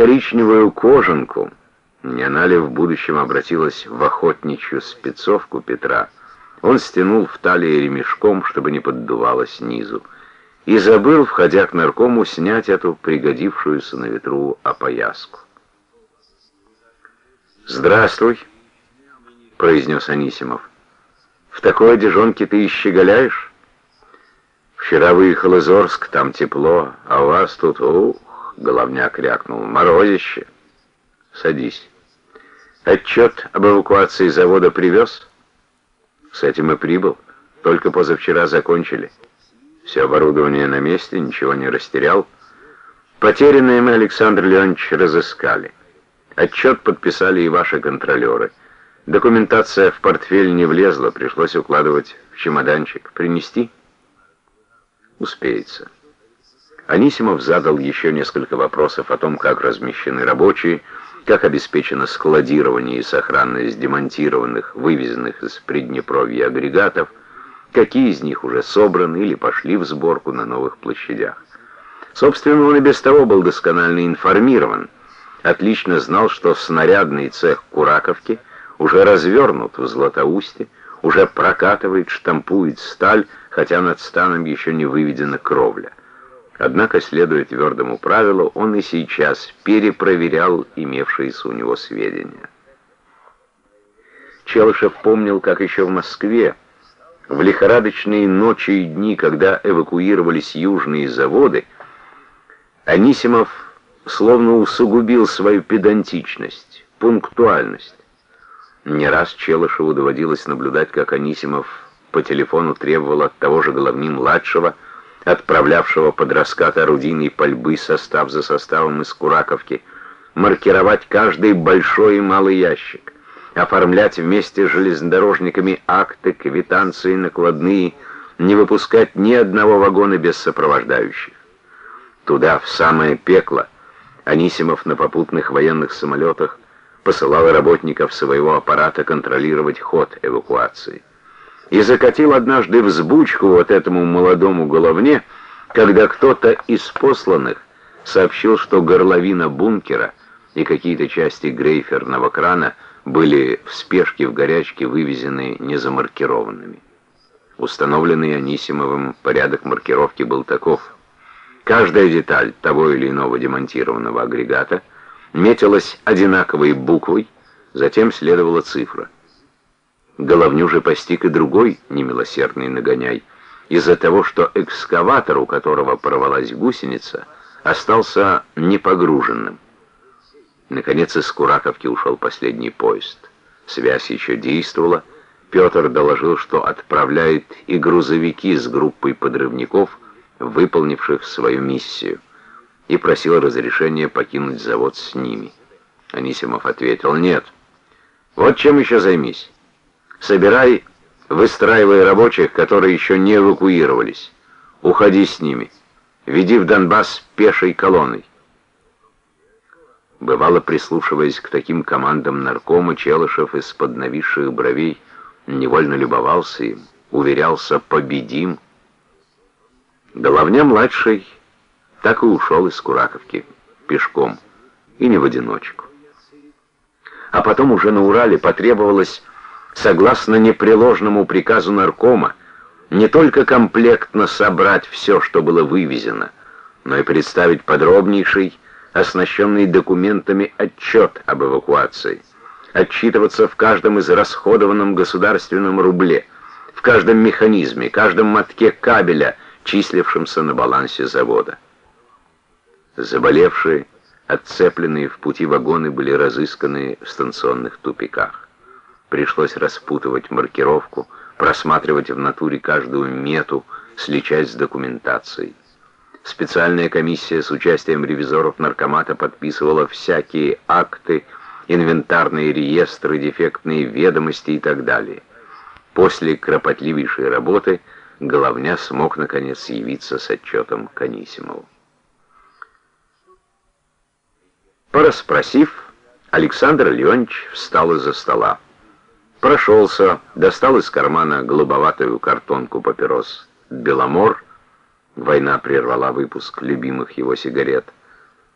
коричневую кожанку, не она ли в будущем обратилась в охотничью спецовку Петра, он стянул в талии ремешком, чтобы не поддувало снизу, и забыл, входя к наркому, снять эту пригодившуюся на ветру опояску. «Здравствуй», — произнес Анисимов. «В такой одежонке ты и щеголяешь? Вчера выехал из Орск, там тепло, а у вас тут, ух, головняк рякнул, морозище. Садись. Отчет об эвакуации завода привез?» С этим и прибыл. Только позавчера закончили. Все оборудование на месте, ничего не растерял. Потерянное мы, Александр Леонидович, разыскали. Отчет подписали и ваши контролеры. Документация в портфель не влезла, пришлось укладывать в чемоданчик. Принести? Успеется. Анисимов задал еще несколько вопросов о том, как размещены рабочие, как обеспечено складирование и сохранность демонтированных, вывезенных из Приднепровья агрегатов, какие из них уже собраны или пошли в сборку на новых площадях. Собственно, он и без того был досконально информирован, отлично знал, что снарядный цех Кураковки уже развернут в Златоусте, уже прокатывает, штампует сталь, хотя над станом еще не выведена кровля. Однако, следуя твердому правилу, он и сейчас перепроверял имевшиеся у него сведения. Челышев помнил, как еще в Москве, в лихорадочные ночи и дни, когда эвакуировались южные заводы, Анисимов словно усугубил свою педантичность, пунктуальность. Не раз Челышеву доводилось наблюдать, как Анисимов по телефону требовал от того же Головни-младшего, отправлявшего под раскат орудийной пальбы состав за составом из Кураковки, маркировать каждый большой и малый ящик, оформлять вместе с железнодорожниками акты, квитанции, накладные, не выпускать ни одного вагона без сопровождающих. Туда, в самое пекло, Анисимов на попутных военных самолетах посылал работников своего аппарата контролировать ход эвакуации и закатил однажды взбучку вот этому молодому головне, когда кто-то из посланных сообщил, что горловина бункера и какие-то части грейферного крана были в спешке в горячке вывезены незамаркированными. Установленный Анисимовым порядок маркировки был таков. Каждая деталь того или иного демонтированного агрегата метилась одинаковой буквой, затем следовала цифра — Головню же постиг и другой немилосердный нагоняй. Из-за того, что экскаватор, у которого порвалась гусеница, остался непогруженным. Наконец из Кураковки ушел последний поезд. Связь еще действовала. Петр доложил, что отправляет и грузовики с группой подрывников, выполнивших свою миссию, и просил разрешения покинуть завод с ними. Анисимов ответил, нет. Вот чем еще займись. Собирай, выстраивай рабочих, которые еще не эвакуировались. Уходи с ними. Веди в Донбасс пешей колонной. Бывало, прислушиваясь к таким командам наркома, Челышев из-под нависших бровей невольно любовался им, уверялся «победим». Головня-младший так и ушел из Кураковки пешком, и не в одиночку. А потом уже на Урале потребовалось согласно непреложному приказу наркома, не только комплектно собрать все, что было вывезено, но и представить подробнейший, оснащенный документами отчет об эвакуации, отчитываться в каждом из расходованном государственном рубле, в каждом механизме, каждом мотке кабеля, числившемся на балансе завода. Заболевшие, отцепленные в пути вагоны были разысканы в станционных тупиках. Пришлось распутывать маркировку, просматривать в натуре каждую мету, сличать с документацией. Специальная комиссия с участием ревизоров наркомата подписывала всякие акты, инвентарные реестры, дефектные ведомости и так далее. После кропотливейшей работы Головня смог, наконец, явиться с отчетом Канисимову. Пораспросив, Александр Леонидович встал из-за стола. Прошелся, достал из кармана голубоватую картонку папирос «Беломор». Война прервала выпуск любимых его сигарет.